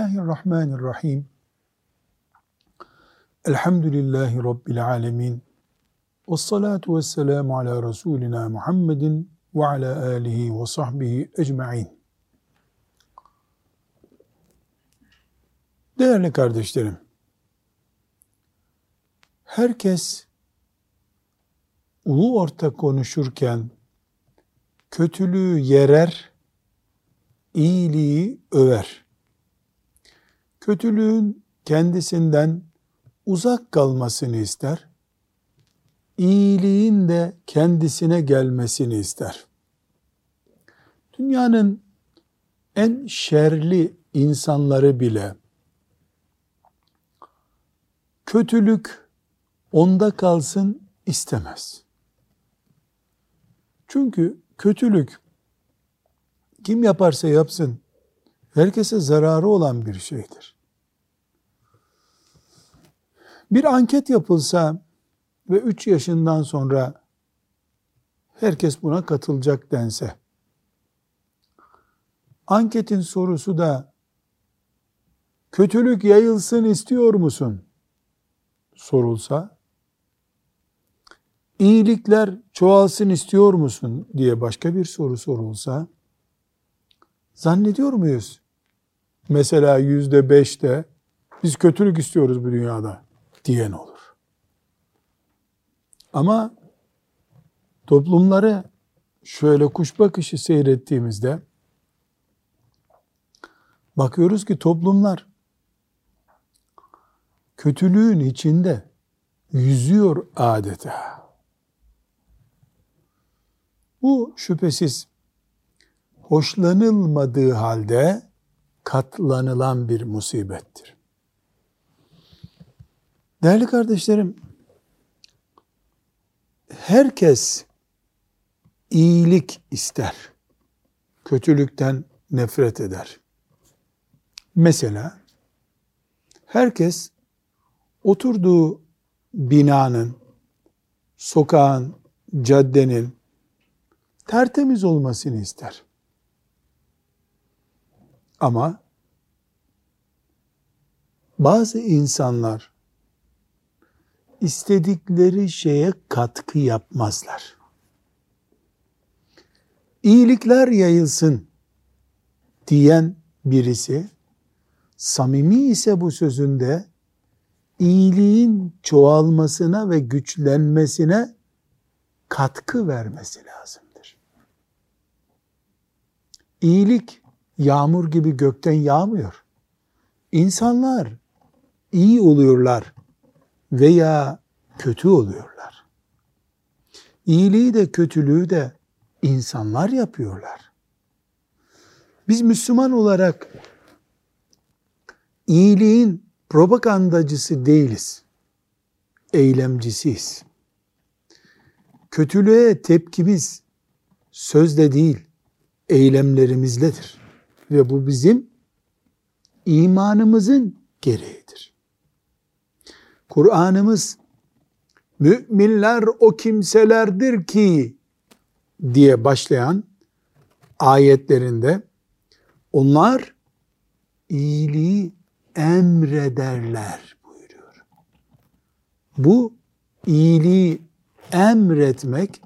Bismillahirrahmanirrahim. Elhamdülillahi Rabbil alemin. Ve salatu ve selamu ala Resulina Muhammedin ve ala alihi ve sahbihi ecma'in. Değerli kardeşlerim, herkes ulu orta konuşurken kötülüğü yerer, iyiliği över. Kötülüğün kendisinden uzak kalmasını ister. İyiliğin de kendisine gelmesini ister. Dünyanın en şerli insanları bile kötülük onda kalsın istemez. Çünkü kötülük kim yaparsa yapsın herkese zararı olan bir şeydir. Bir anket yapılsa ve 3 yaşından sonra herkes buna katılacak dense, anketin sorusu da kötülük yayılsın istiyor musun? sorulsa, iyilikler çoğalsın istiyor musun diye başka bir soru sorulsa, zannediyor muyuz? Mesela yüzde beşte biz kötülük istiyoruz bu dünyada diyen olur. Ama toplumları şöyle kuş bakışı seyrettiğimizde bakıyoruz ki toplumlar kötülüğün içinde yüzüyor adeta. Bu şüphesiz hoşlanılmadığı halde katlanılan bir musibettir. Değerli kardeşlerim, herkes iyilik ister. Kötülükten nefret eder. Mesela herkes oturduğu binanın, sokağın, caddenin tertemiz olmasını ister. Ama bazı insanlar istedikleri şeye katkı yapmazlar. İyilikler yayılsın diyen birisi samimi ise bu sözünde iyiliğin çoğalmasına ve güçlenmesine katkı vermesi lazımdır. İyilik yağmur gibi gökten yağmıyor. İnsanlar iyi oluyorlar veya kötü oluyorlar. İyiliği de kötülüğü de insanlar yapıyorlar. Biz Müslüman olarak iyiliğin propagandacısı değiliz. Eylemcisiyiz. Kötülüğe tepkimiz sözle değil, eylemlerimizledir. Ve bu bizim imanımızın gereğidir. Kur'an'ımız müminler o kimselerdir ki diye başlayan ayetlerinde onlar iyiliği emrederler buyuruyor. Bu iyiliği emretmek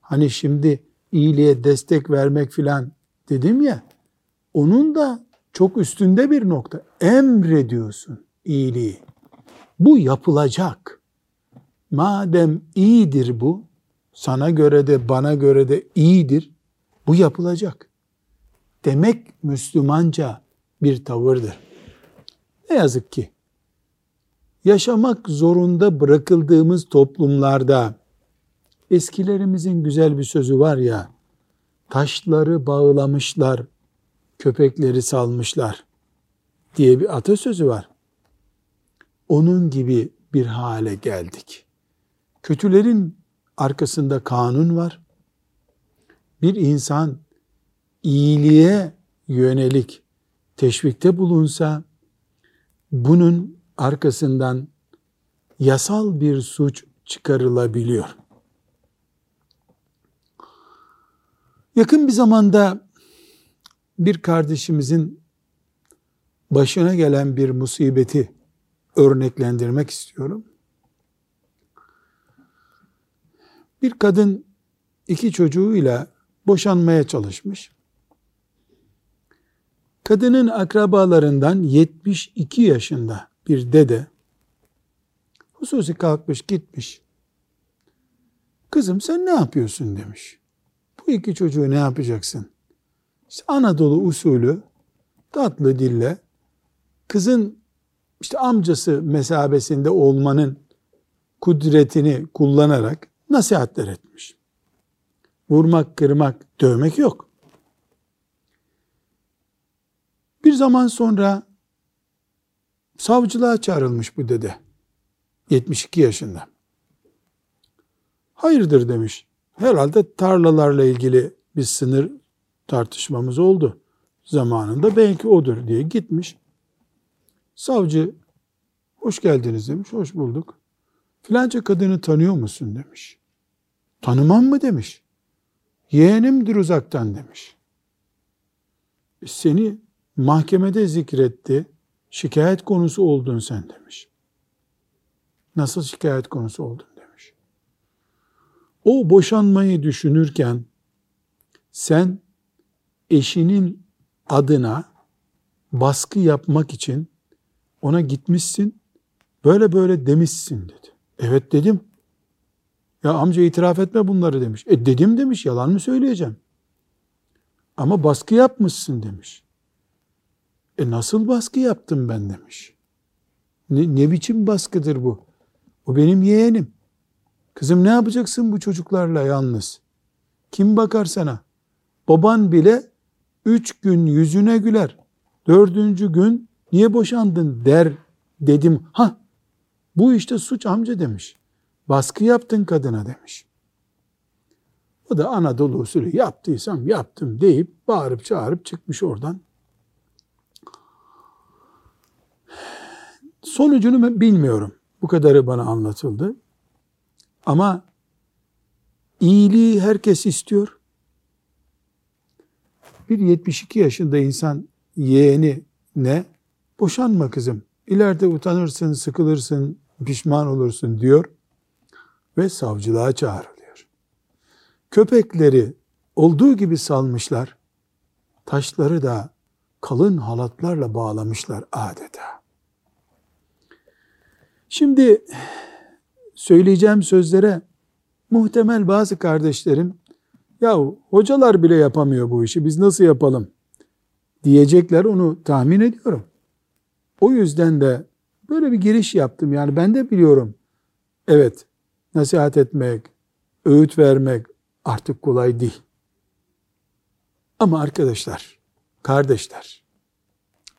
hani şimdi iyiliğe destek vermek filan dedim ya onun da çok üstünde bir nokta. Emrediyorsun iyiliği. Bu yapılacak. Madem iyidir bu, sana göre de bana göre de iyidir, bu yapılacak. Demek Müslümanca bir tavırdır. Ne yazık ki yaşamak zorunda bırakıldığımız toplumlarda eskilerimizin güzel bir sözü var ya taşları bağlamışlar, köpekleri salmışlar diye bir atasözü var. Onun gibi bir hale geldik. Kötülerin arkasında kanun var. Bir insan iyiliğe yönelik teşvikte bulunsa bunun arkasından yasal bir suç çıkarılabiliyor. Yakın bir zamanda bir kardeşimizin başına gelen bir musibeti örneklendirmek istiyorum. Bir kadın iki çocuğuyla boşanmaya çalışmış. Kadının akrabalarından 72 yaşında bir dede hususi kalkmış gitmiş. Kızım sen ne yapıyorsun demiş. Bu iki çocuğu ne yapacaksın? İşte Anadolu usulü tatlı dille kızın işte amcası mesabesinde olmanın kudretini kullanarak nasihatler etmiş. Vurmak, kırmak, dövmek yok. Bir zaman sonra savcılığa çağrılmış bu dede. 72 yaşında. Hayırdır demiş. Herhalde tarlalarla ilgili bir sınır tartışmamız oldu zamanında. Belki odur diye gitmiş. Savcı hoş geldiniz demiş. Hoş bulduk. Filanca kadını tanıyor musun demiş. Tanımam mı demiş. Yeğenimdir uzaktan demiş. E, seni mahkemede zikretti. Şikayet konusu oldun sen demiş. Nasıl şikayet konusu oldun demiş. O boşanmayı düşünürken sen eşinin adına baskı yapmak için ona gitmişsin, böyle böyle demişsin dedi. Evet dedim. Ya amca itiraf etme bunları demiş. E dedim demiş, yalan mı söyleyeceğim? Ama baskı yapmışsın demiş. E nasıl baskı yaptım ben demiş. Ne, ne biçim baskıdır bu? O benim yeğenim. Kızım ne yapacaksın bu çocuklarla yalnız? Kim bakar sana? Baban bile üç gün yüzüne güler. Dördüncü gün niye boşandın der dedim. Ha bu işte suç amca demiş. Baskı yaptın kadına demiş. O da Anadolu usulü yaptıysam yaptım deyip bağırıp çağırıp çıkmış oradan. Sonucunu bilmiyorum. Bu kadarı bana anlatıldı. Ama iyiliği herkes istiyor. Bir 72 yaşında insan yeğeni ne? Boşanma kızım. İleride utanırsın, sıkılırsın, pişman olursun diyor ve savcılığa çağrılıyor. Köpekleri olduğu gibi salmışlar. Taşları da kalın halatlarla bağlamışlar adeta. Şimdi söyleyeceğim sözlere muhtemel bazı kardeşlerim ya hocalar bile yapamıyor bu işi biz nasıl yapalım diyecekler onu tahmin ediyorum. O yüzden de böyle bir giriş yaptım. Yani ben de biliyorum. Evet, nasihat etmek, öğüt vermek artık kolay değil. Ama arkadaşlar, kardeşler,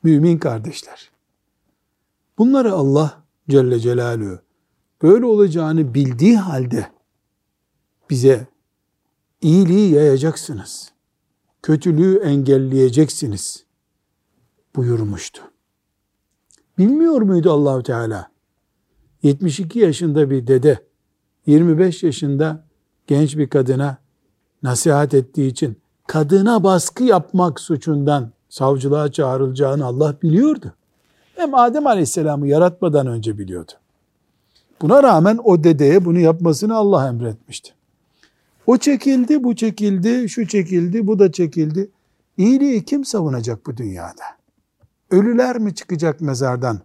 mümin kardeşler, bunları Allah Celle Celaluhu böyle olacağını bildiği halde bize iyiliği yayacaksınız. Kötülüğü engelleyeceksiniz buyurmuştu. Bilmiyor muydu Allahu Teala? 72 yaşında bir dede 25 yaşında genç bir kadına nasihat ettiği için kadına baskı yapmak suçundan savcılığa çağrılacağını Allah biliyordu. Hem Adem Aleyhisselam'ı yaratmadan önce biliyordu. Buna rağmen o dedeye bunu yapmasını Allah emretmişti. O çekildi, bu çekildi, şu çekildi, bu da çekildi. İyiliği kim savunacak bu dünyada? Ölüler mi çıkacak mezardan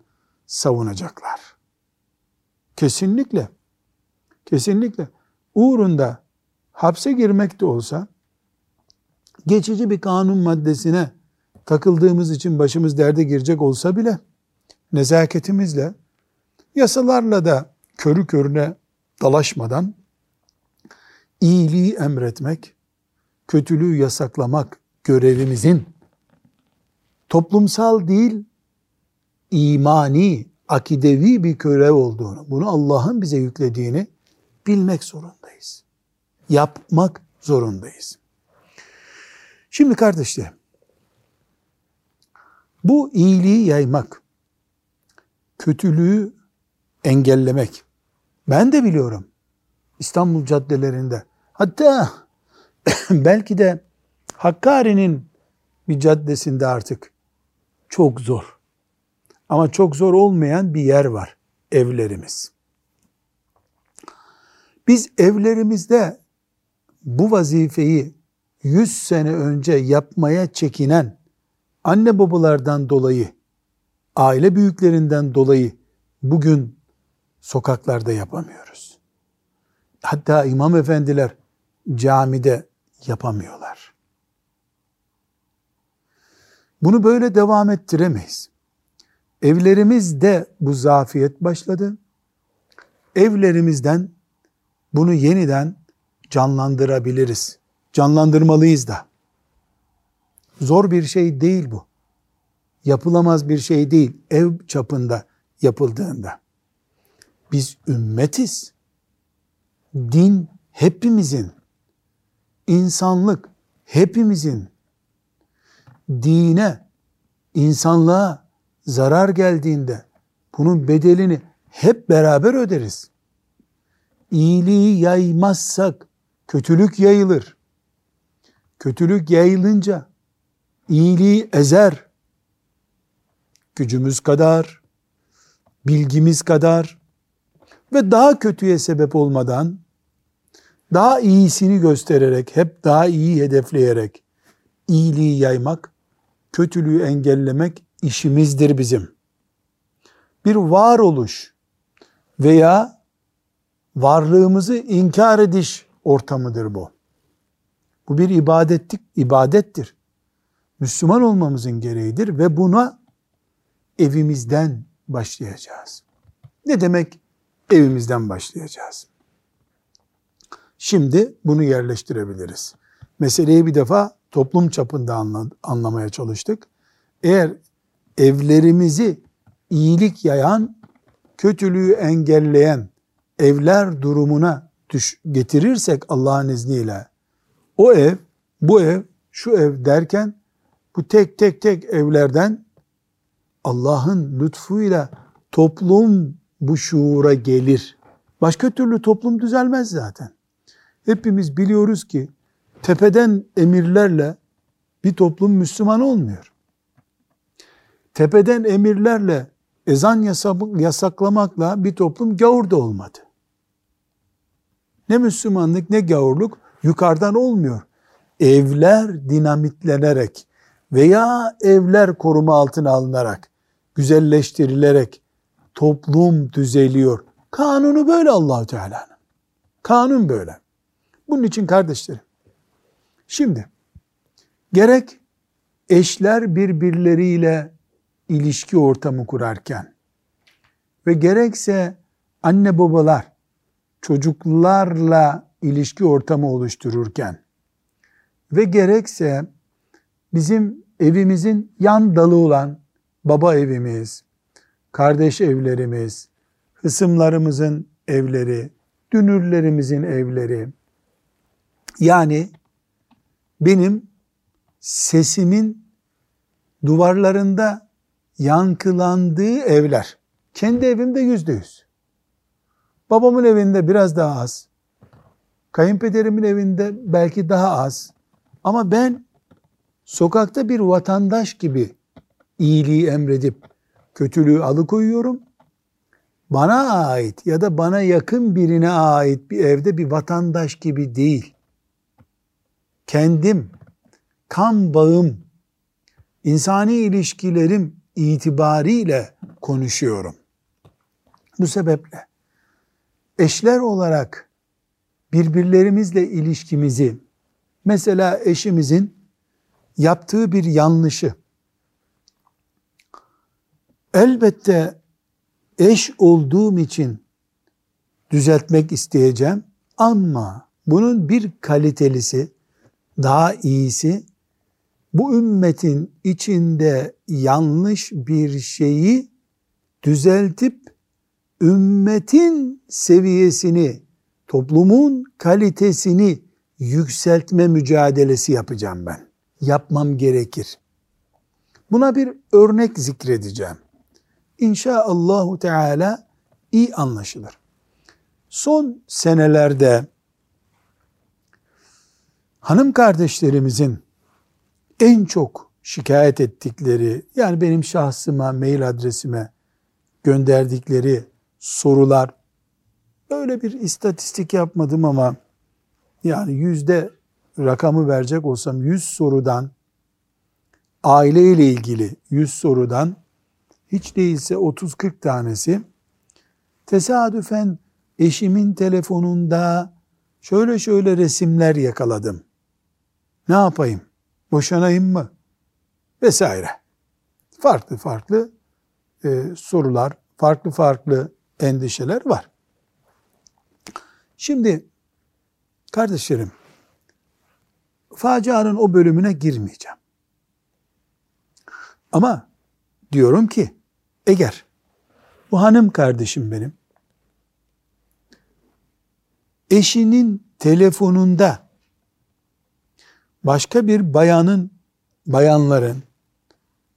savunacaklar? Kesinlikle. Kesinlikle. Uğrunda hapse girmek de olsa geçici bir kanun maddesine takıldığımız için başımız derde girecek olsa bile nezaketimizle yasalarla da körü körüne dalaşmadan iyiliği emretmek, kötülüğü yasaklamak görevimizin toplumsal değil, imani, akidevi bir görev olduğunu, bunu Allah'ın bize yüklediğini bilmek zorundayız. Yapmak zorundayız. Şimdi kardeşlerim, bu iyiliği yaymak, kötülüğü engellemek. Ben de biliyorum İstanbul caddelerinde. Hatta belki de Hakkari'nin bir caddesinde artık çok zor. Ama çok zor olmayan bir yer var. Evlerimiz. Biz evlerimizde bu vazifeyi 100 sene önce yapmaya çekinen anne babalardan dolayı, aile büyüklerinden dolayı bugün sokaklarda yapamıyoruz. Hatta imam efendiler camide yapamıyorlar. Bunu böyle devam ettiremeyiz. Evlerimizde bu zafiyet başladı. Evlerimizden bunu yeniden canlandırabiliriz. Canlandırmalıyız da. Zor bir şey değil bu. Yapılamaz bir şey değil ev çapında yapıldığında. Biz ümmetiz. Din hepimizin. İnsanlık hepimizin. Dine, insanlığa zarar geldiğinde bunun bedelini hep beraber öderiz. İyiliği yaymazsak kötülük yayılır. Kötülük yayılınca iyiliği ezer. Gücümüz kadar, bilgimiz kadar ve daha kötüye sebep olmadan daha iyisini göstererek, hep daha iyi hedefleyerek iyiliği yaymak, kötülüğü engellemek işimizdir bizim. Bir varoluş veya varlığımızı inkar ediş ortamıdır bu. Bu bir ibadettik, ibadettir. Müslüman olmamızın gereğidir ve buna evimizden başlayacağız. Ne demek evimizden başlayacağız? Şimdi bunu yerleştirebiliriz. Meseleyi bir defa toplum çapında anla, anlamaya çalıştık. Eğer evlerimizi iyilik yayan, kötülüğü engelleyen evler durumuna düş, getirirsek Allah'ın izniyle o ev, bu ev, şu ev derken bu tek tek tek evlerden Allah'ın lütfuyla toplum bu şuura gelir. Başka türlü toplum düzelmez zaten. Hepimiz biliyoruz ki tepeden emirlerle bir toplum Müslüman olmuyor. Tepeden emirlerle ezan yasaklamakla bir toplum gavur da olmadı. Ne Müslümanlık ne gavurluk yukarıdan olmuyor. Evler dinamitlenerek veya evler koruma altına alınarak, güzelleştirilerek toplum düzeliyor. Kanunu böyle Allahu Teala'nın. Kanun böyle. Bunun için kardeşlerim. Şimdi gerek eşler birbirleriyle ilişki ortamı kurarken ve gerekse anne babalar çocuklarla ilişki ortamı oluştururken ve gerekse bizim evimizin yan dalı olan baba evimiz, kardeş evlerimiz, hısımlarımızın evleri, dünürlerimizin evleri, yani benim sesimin duvarlarında yankılandığı evler. Kendi evimde yüzde yüz. Babamın evinde biraz daha az. Kayınpederimin evinde belki daha az. Ama ben sokakta bir vatandaş gibi iyiliği emredip kötülüğü alıkoyuyorum. Bana ait ya da bana yakın birine ait bir evde bir vatandaş gibi değil. Kendim, kan bağım, insani ilişkilerim itibariyle konuşuyorum. Bu sebeple eşler olarak birbirlerimizle ilişkimizi mesela eşimizin yaptığı bir yanlışı elbette eş olduğum için düzeltmek isteyeceğim ama bunun bir kalitelisi daha iyisi bu ümmetin içinde yanlış bir şeyi düzeltip ümmetin seviyesini, toplumun kalitesini yükseltme mücadelesi yapacağım ben. Yapmam gerekir. Buna bir örnek zikredeceğim. İnşaallahu Teala iyi anlaşılır. Son senelerde hanım kardeşlerimizin en çok şikayet ettikleri yani benim şahsıma, mail adresime gönderdikleri sorular böyle bir istatistik yapmadım ama yani yüzde rakamı verecek olsam 100 sorudan aile ile ilgili 100 sorudan hiç değilse 30-40 tanesi tesadüfen eşimin telefonunda şöyle şöyle resimler yakaladım. Ne yapayım? Boşanayım mı? Vesaire. Farklı farklı e, sorular, farklı farklı endişeler var. Şimdi kardeşlerim, facianın o bölümüne girmeyeceğim. Ama diyorum ki eğer bu hanım kardeşim benim eşinin telefonunda başka bir bayanın, bayanların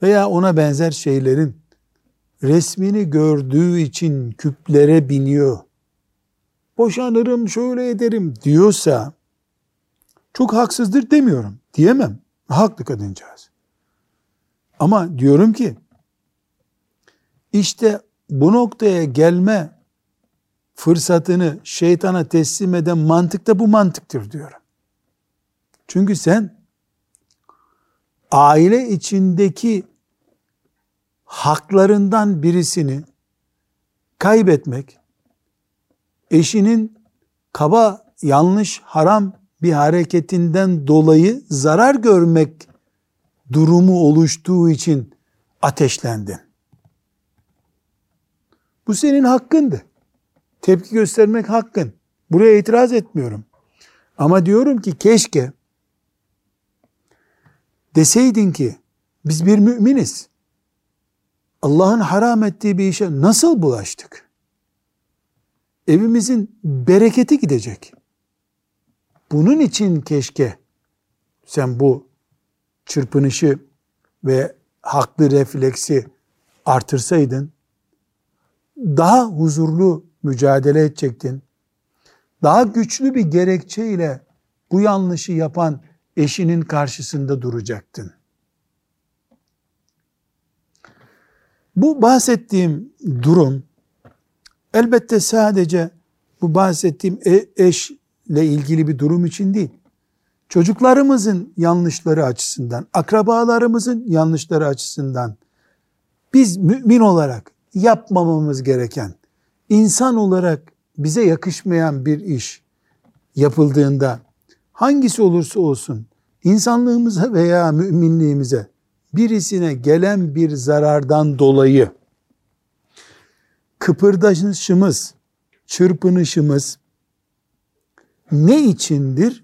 veya ona benzer şeylerin resmini gördüğü için küplere biniyor. Boşanırım, şöyle ederim diyorsa çok haksızdır demiyorum. Diyemem. Haklı kadıncağız. Ama diyorum ki işte bu noktaya gelme fırsatını şeytana teslim eden mantık da bu mantıktır diyorum. Çünkü sen aile içindeki haklarından birisini kaybetmek, eşinin kaba, yanlış, haram bir hareketinden dolayı zarar görmek durumu oluştuğu için ateşlendin. Bu senin hakkındı. Tepki göstermek hakkın. Buraya itiraz etmiyorum. Ama diyorum ki keşke deseydin ki biz bir müminiz. Allah'ın haram ettiği bir işe nasıl bulaştık? Evimizin bereketi gidecek. Bunun için keşke sen bu çırpınışı ve haklı refleksi artırsaydın, daha huzurlu mücadele edecektin. Daha güçlü bir gerekçeyle bu yanlışı yapan eşinin karşısında duracaktın. Bu bahsettiğim durum elbette sadece bu bahsettiğim e, eşle ilgili bir durum için değil. Çocuklarımızın yanlışları açısından, akrabalarımızın yanlışları açısından biz mümin olarak yapmamamız gereken, insan olarak bize yakışmayan bir iş yapıldığında hangisi olursa olsun insanlığımıza veya müminliğimize birisine gelen bir zarardan dolayı kıpırdaşımız, çırpınışımız ne içindir?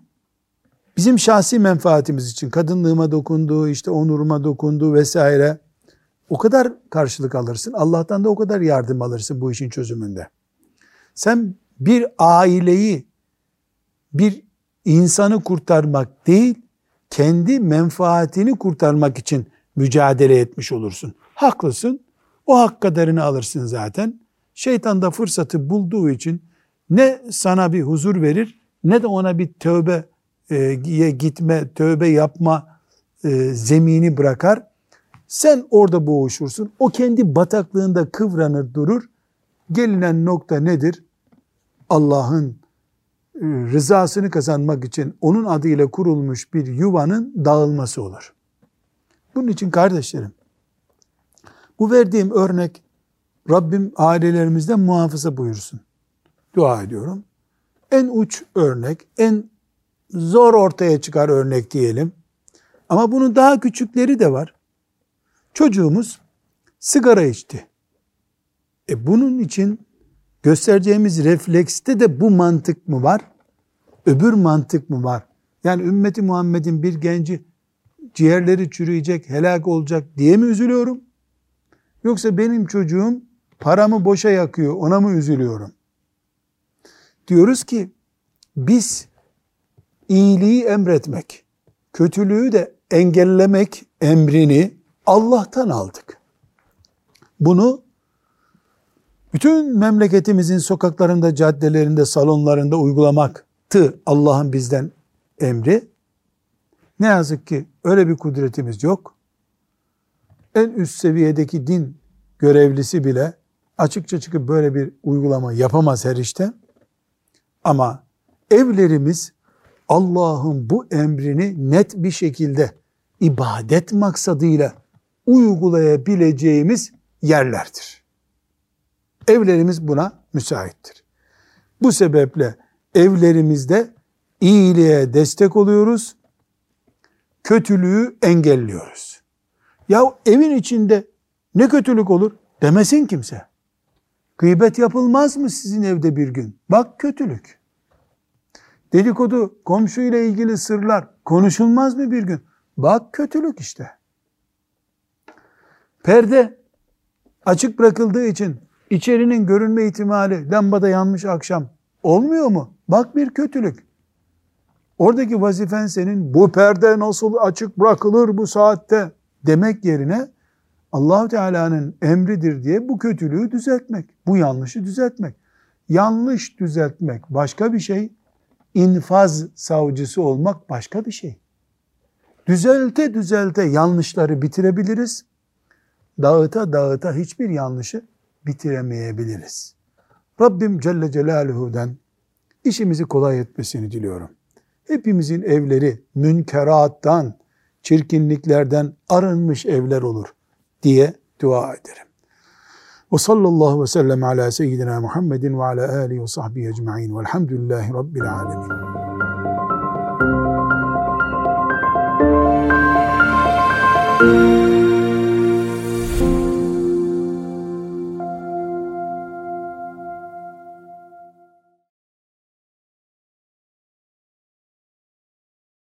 Bizim şahsi menfaatimiz için, kadınlığıma dokunduğu, işte onuruma dokunduğu vesaire o kadar karşılık alırsın. Allah'tan da o kadar yardım alırsın bu işin çözümünde. Sen bir aileyi, bir insanı kurtarmak değil, kendi menfaatini kurtarmak için mücadele etmiş olursun. Haklısın. O hak kaderini alırsın zaten. Şeytan da fırsatı bulduğu için ne sana bir huzur verir ne de ona bir tövbe e, gitme, tövbe yapma e, zemini bırakar. Sen orada boğuşursun. O kendi bataklığında kıvranır durur. Gelinen nokta nedir? Allah'ın rızasını kazanmak için onun adıyla kurulmuş bir yuvanın dağılması olur. Bunun için kardeşlerim, bu verdiğim örnek Rabbim ailelerimizden muhafaza buyursun. Dua ediyorum. En uç örnek, en zor ortaya çıkar örnek diyelim. Ama bunun daha küçükleri de var. Çocuğumuz sigara içti. E bunun için göstereceğimiz reflekste de bu mantık mı var? Öbür mantık mı var? Yani ümmeti Muhammed'in bir genci ciğerleri çürüyecek, helak olacak diye mi üzülüyorum? Yoksa benim çocuğum paramı boşa yakıyor, ona mı üzülüyorum? Diyoruz ki biz iyiliği emretmek, kötülüğü de engellemek emrini Allah'tan aldık. Bunu bütün memleketimizin sokaklarında, caddelerinde, salonlarında uygulamaktı Allah'ın bizden emri. Ne yazık ki öyle bir kudretimiz yok. en üst seviyedeki din görevlisi bile açıkça çıkıp böyle bir uygulama yapamaz her işte. Ama evlerimiz Allah'ın bu emrini net bir şekilde ibadet maksadıyla uygulayabileceğimiz yerlerdir. Evlerimiz buna müsaittir. Bu sebeple evlerimizde iyiliğe destek oluyoruz, kötülüğü engelliyoruz. Ya evin içinde ne kötülük olur demesin kimse. Gıybet yapılmaz mı sizin evde bir gün? Bak kötülük. Dedikodu, komşuyla ilgili sırlar konuşulmaz mı bir gün? Bak kötülük işte. Perde açık bırakıldığı için içerinin görünme ihtimali lambada yanmış akşam olmuyor mu? Bak bir kötülük. Oradaki vazifen senin bu perde nasıl açık bırakılır bu saatte demek yerine Allahu Teala'nın emridir diye bu kötülüğü düzeltmek, bu yanlışı düzeltmek. Yanlış düzeltmek başka bir şey, infaz savcısı olmak başka bir şey. Düzelte düzelte yanlışları bitirebiliriz. Dağıta dağıta hiçbir yanlışı bitiremeyebiliriz. Rabbim Celle Celaluhu'dan işimizi kolay etmesini diliyorum. Hepimizin evleri münkerattan, çirkinliklerden arınmış evler olur diye dua ederim. Ve sallallahu ve sellem ala seyyidina Muhammedin ve ala alihi ve sahbihi ecma'in velhamdülillahi rabbil alemin.